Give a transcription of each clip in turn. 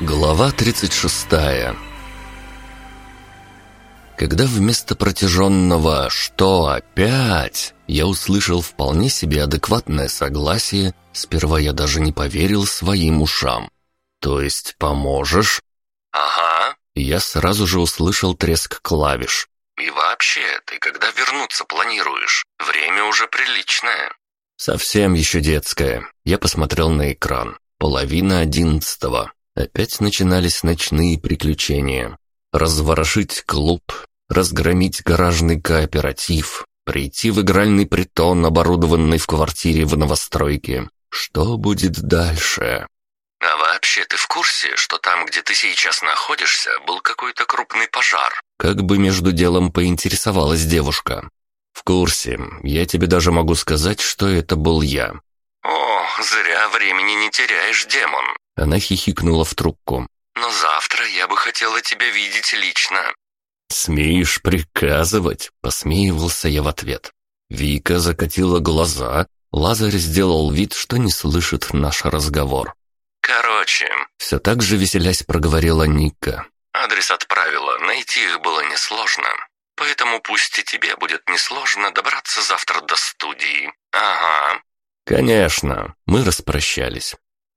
Глава 36 Когда вместо протяженного «что опять?» я услышал вполне себе адекватное согласие, сперва я даже не поверил своим ушам. «То есть поможешь?» «Ага». Я сразу же услышал треск клавиш. «И вообще, ты когда вернуться планируешь? Время уже приличное». «Совсем еще детское». Я посмотрел на экран. Половина одиннадцатого. Опять начинались ночные приключения. Разворошить клуб, разгромить гаражный кооператив, прийти в игральный притон, оборудованный в квартире в новостройке. Что будет дальше? «А вообще ты в курсе, что там, где ты сейчас находишься, был какой-то крупный пожар?» Как бы между делом поинтересовалась девушка. «В курсе. Я тебе даже могу сказать, что это был я». «О, зря времени не теряешь, демон. Она хихикнула в трубку. «Но завтра я бы хотела тебя видеть лично». «Смеешь приказывать?» — посмеивался я в ответ. Вика закатила глаза, Лазарь сделал вид, что не слышит наш разговор. «Короче...» — все так же веселясь проговорила Ника. «Адрес отправила, найти их было несложно. Поэтому пусть и тебе будет несложно добраться завтра до студии. Ага». «Конечно». Мы распрощались.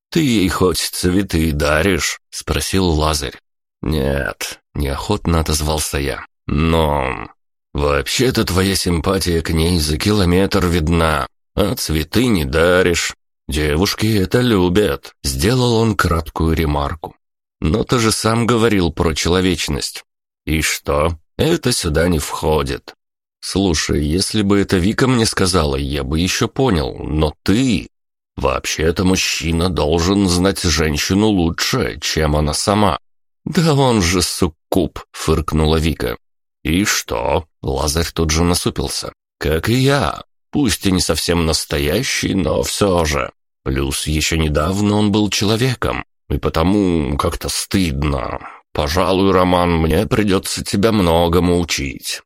«Ты ей хоть цветы даришь?» — спросил Лазарь. «Нет», — неохотно отозвался я. «Но...» «Вообще-то твоя симпатия к ней за километр видна, а цветы не даришь. Девушки это любят», — сделал он краткую ремарку. «Но ты же сам говорил про человечность». «И что? Это сюда не входит». «Слушай, если бы это Вика мне сказала, я бы еще понял, но ты...» Вообще-то мужчина должен знать женщину лучше, чем она сама. Да он же суккуб, фыркнула Вика. И что? Лазарь тут же насупился. Как и я. Пусть и не совсем настоящий, но все же. Плюс еще недавно он был человеком, и потому как-то стыдно. Пожалуй, Роман, мне придется тебя многому учить.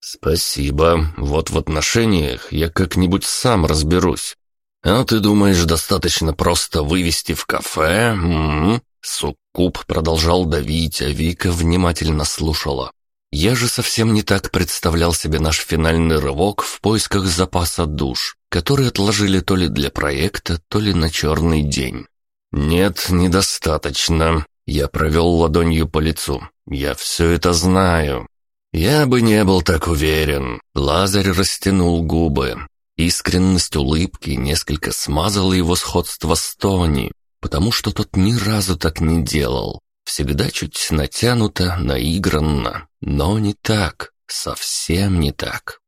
Спасибо. Вот в отношениях я как-нибудь сам разберусь. «А ты думаешь, достаточно просто вывести в кафе?» М -м -м. Суккуб продолжал давить, а Вика внимательно слушала. Я же совсем не так представлял себе наш финальный рывок в поисках запаса душ, который отложили то ли для проекта, то ли на черный день. «Нет, недостаточно». Я провел ладонью по лицу. «Я все это знаю». «Я бы не был так уверен». Лазарь растянул губы. Искренность улыбки несколько смазала его сходство с Тони, потому что тот ни разу так не делал. Всегда чуть натянуто, наигранно, но не так, совсем не так.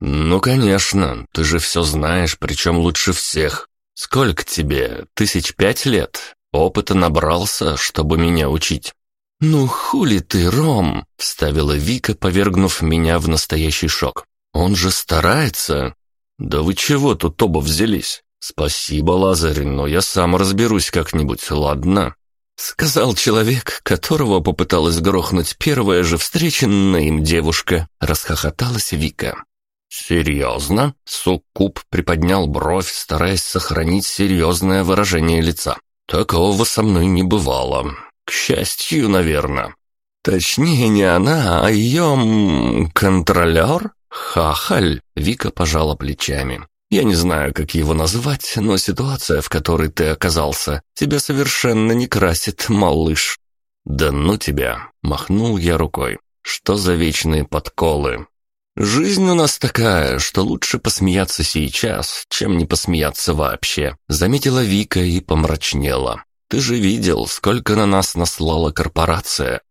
«Ну, конечно, ты же все знаешь, причем лучше всех. Сколько тебе? Тысяч пять лет? Опыта набрался, чтобы меня учить». «Ну, хули ты, Ром!» — вставила Вика, повергнув меня в настоящий шок. «Он же старается, «Да вы чего тут оба взялись? Спасибо, Лазарь, но я сам разберусь как-нибудь, ладно?» Сказал человек, которого попыталась грохнуть первая же встреченная им девушка. Расхохоталась Вика. «Серьезно?» Суккуб приподнял бровь, стараясь сохранить серьезное выражение лица. «Такого со мной не бывало. К счастью, наверное. Точнее, не она, а ее... контролер?» «Хахаль!» — Вика пожала плечами. «Я не знаю, как его назвать, но ситуация, в которой ты оказался, тебя совершенно не красит, малыш». «Да ну тебя!» — махнул я рукой. «Что за вечные подколы?» «Жизнь у нас такая, что лучше посмеяться сейчас, чем не посмеяться вообще», — заметила Вика и помрачнела. «Ты же видел, сколько на нас наслала корпорация.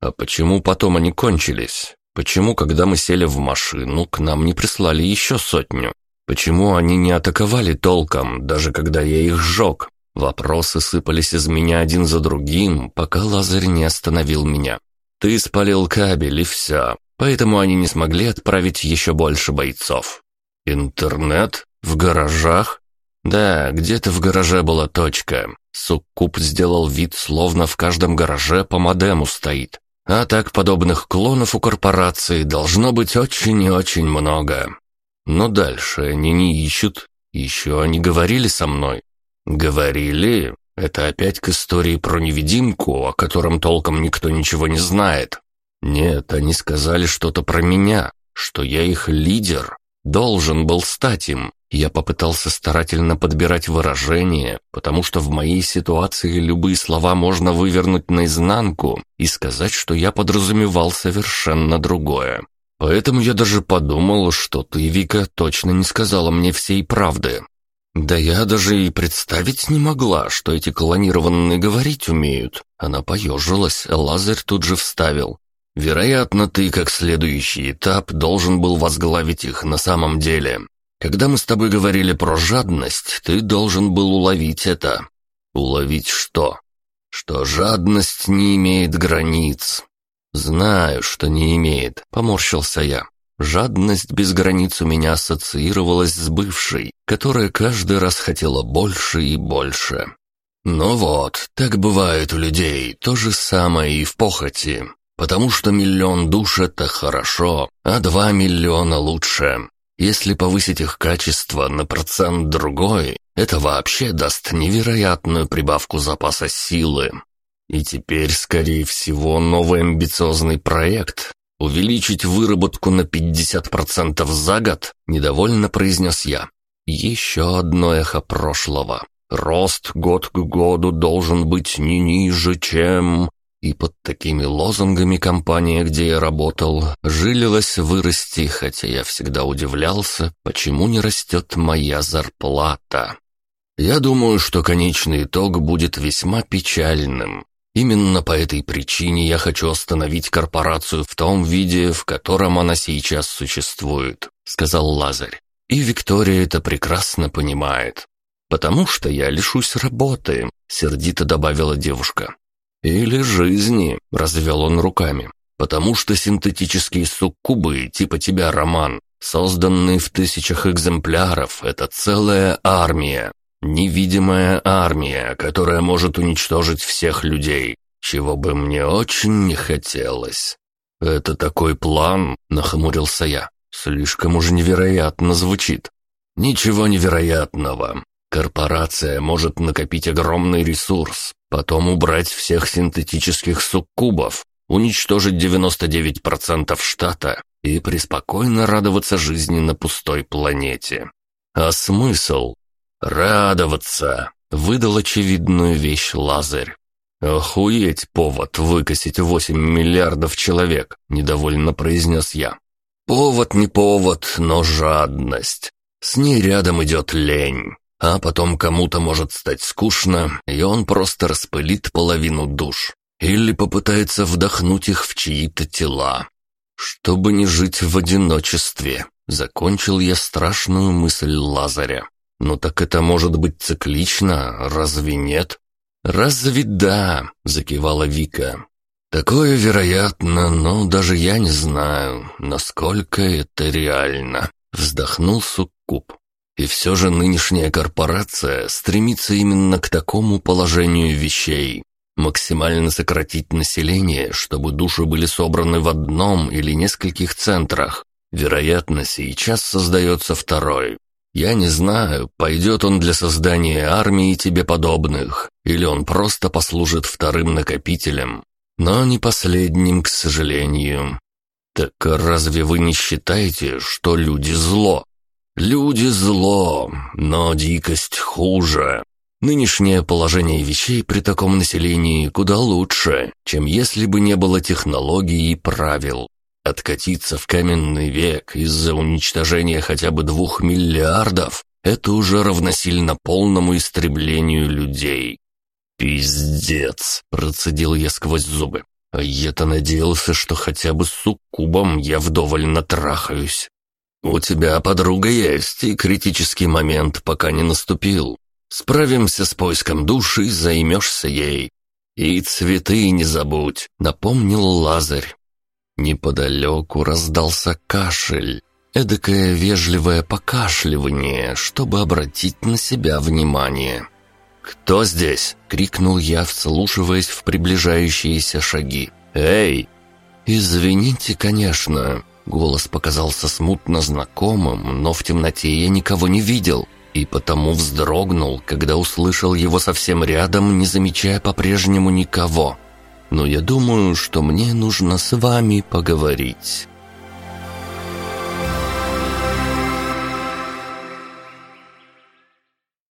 А почему потом они кончились? Почему, когда мы сели в машину, к нам не прислали еще сотню? Почему они не атаковали толком, даже когда я их сжег? Вопросы сыпались из меня один за другим, пока Лазарь не остановил меня. Ты спалил кабель и все, поэтому они не смогли отправить еще больше бойцов. Интернет? В гаражах? Да, где-то в гараже была точка. Суккуб сделал вид, словно в каждом гараже по модему стоит. А так подобных клонов у корпорации должно быть очень и очень много. Но дальше они не ищут. Еще они говорили со мной. Говорили? Это опять к истории про невидимку, о котором толком никто ничего не знает. Нет, они сказали что-то про меня, что я их лидер, должен был стать им. Я попытался старательно подбирать выражения, потому что в моей ситуации любые слова можно вывернуть наизнанку и сказать, что я подразумевал совершенно другое. Поэтому я даже подумал, что ты, Вика, точно не сказала мне всей правды. Да я даже и представить не могла, что эти клонированные говорить умеют. Она поежилась, а Лазарь тут же вставил. Вероятно, ты, как следующий этап, должен был возглавить их на самом деле. Когда мы с тобой говорили про жадность, ты должен был уловить это. Уловить что? Что жадность не имеет границ. Знаю, что не имеет, поморщился я. Жадность без границ у меня ассоциировалась с бывшей, которая каждый раз хотела больше и больше. Ну вот, так бывает у людей, то же самое и в похоти. Потому что миллион душ — это хорошо, а два миллиона лучше. Если повысить их качество на процент другой, это вообще даст невероятную прибавку запаса силы. И теперь, скорее всего, новый амбициозный проект — увеличить выработку на 50% за год, недовольно произнес я. Еще одно эхо прошлого. Рост год к году должен быть не ниже, чем... И под такими лозунгами компания, где я работал, жилилась вырасти, хотя я всегда удивлялся, почему не растет моя зарплата. Я думаю, что конечный итог будет весьма печальным. Именно по этой причине я хочу остановить корпорацию в том виде, в котором она сейчас существует», — сказал Лазарь. И Виктория это прекрасно понимает. «Потому что я лишусь работы», — сердито добавила девушка. «Или жизни», — развел он руками. «Потому что синтетические суккубы, типа тебя, Роман, созданные в тысячах экземпляров, это целая армия. Невидимая армия, которая может уничтожить всех людей, чего бы мне очень не хотелось». «Это такой план?» — нахмурился я. «Слишком уж невероятно звучит». «Ничего невероятного. Корпорация может накопить огромный ресурс, потом убрать всех синтетических суккубов, уничтожить 99% штата и преспокойно радоваться жизни на пустой планете. А смысл? Радоваться, выдал очевидную вещь Лазарь. «Охуеть повод выкосить 8 миллиардов человек», — недовольно произнес я. «Повод не повод, но жадность. С ней рядом идет лень. А потом кому-то может стать скучно, и он просто распылит половину душ. Или попытается вдохнуть их в чьи-то тела. Чтобы не жить в одиночестве, закончил я страшную мысль Лазаря. «Ну так это может быть циклично, разве нет?» «Разве да?» — закивала Вика. «Такое вероятно, но даже я не знаю, насколько это реально», — вздохнул Суккуб. И все же нынешняя корпорация стремится именно к такому положению вещей. Максимально сократить население, чтобы души были собраны в одном или нескольких центрах. Вероятно, сейчас создается второй. Я не знаю, пойдет он для создания армии тебе подобных, или он просто послужит вторым накопителем. Но не последним, к сожалению. Так разве вы не считаете, что люди зло? Люди зло, но дикость хуже. Нынешнее положение вещей при таком населении куда лучше, чем если бы не было технологий и правил. Откатиться в каменный век из-за уничтожения хотя бы двух миллиардов – это уже равносильно полному истреблению людей. «Пиздец!» – процедил я сквозь зубы. А я-то надеялся, что хотя бы с суккубом я вдоволь натрахаюсь. «У тебя подруга есть, и критический момент пока не наступил. Справимся с поиском души займешься ей. И цветы не забудь», — напомнил Лазарь. Неподалеку раздался кашель, эдакое вежливое покашливание, чтобы обратить на себя внимание. «Кто здесь?» — крикнул я, вслушиваясь в приближающиеся шаги. «Эй!» «Извините, конечно, Голос показался смутно знакомым, но в темноте я никого не видел. и потому вздрогнул, когда услышал его совсем рядом, не замечая по-прежнему никого. «Но я думаю, что мне нужно с вами поговорить».